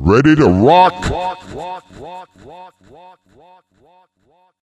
Ready to rock?